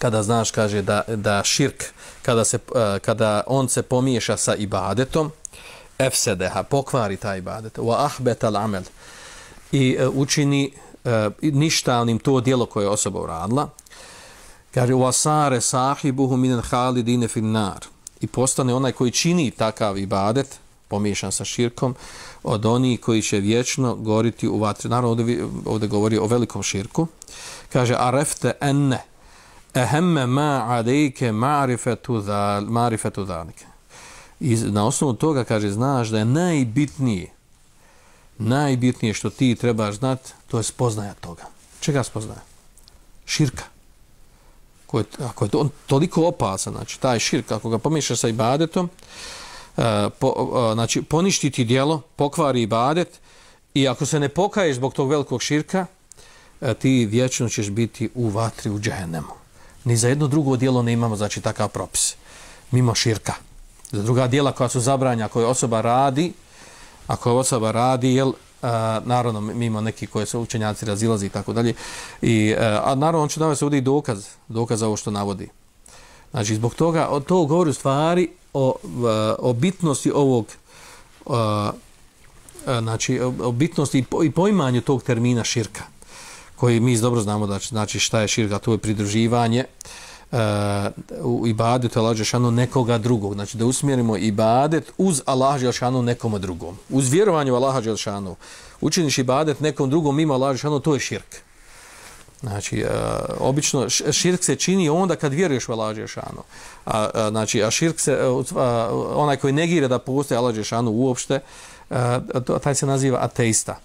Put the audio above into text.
kada znaš kaže da da širk kada se eh, kada on se pomiješa sa ibadetom efsedeha pokvari taj ibadet wa ahbata al-amal i eh, učini eh, ništavnim to djelo koje je osoba uradila kaže wasare sahibuhu min al-khalidin fi nar i postane onaj koji čini takav ibadet pomiješan sa širkom od onih koji će vječno goriti u vatri. Naravno, ovdje, ovdje govori o velikom širku. Kaže, arefte enne ehemme ma alejke marifetu, zal, marifetu dhalike. I na osnovu toga, kaže, znaš da je najbitnije, najbitnije što ti trebaš znat, to je spoznaja toga. Čega spoznaja? Širka. Koje, ako je to, on toliko opasan, znači taj širk, ako ga pomiješaš sa ibadetom, E, po, e, znači poništiti dijelo, pokvari ibadet i ako se ne pokaješ zbog tog velikog širka, e, ti vječno ćeš biti u vatri u džehennemu. Ni za jedno drugo dijelo ne imamo znači takav propis. Mimo širka. Za druga dijela koja su zabranja, koje osoba radi, ako osoba radi, jel, a, naravno mimo neki koje su učenjaci razilazi i tako dalje, i, e, a naravno on će navesti ovdje i dokaz, dokaz za ovo što navodi. Znači, zbog toga, to govori stvari e, znači, o, o bitnosti ovog a, znači o bitnosti i poimanju tog termina širka koji mi dobro znamo da znači šta je širka to je pridruživanje uh, u ibadetu Allah Žešanu nekoga drugog znači da usmjerimo ibadet uz Allah Žešanu nekom drugom uz vjerovanje u Allah Žešanu učiniš ibadet nekom drugom mimo Allah Žešanu to je širk Znači, uh, obično širk se čini onda kad vjeruješ u Allah Žešanu. A, a, znači, a širk se, uh, onaj koji negira da postoje Allah Žešanu uopšte, uh, taj se naziva ateista.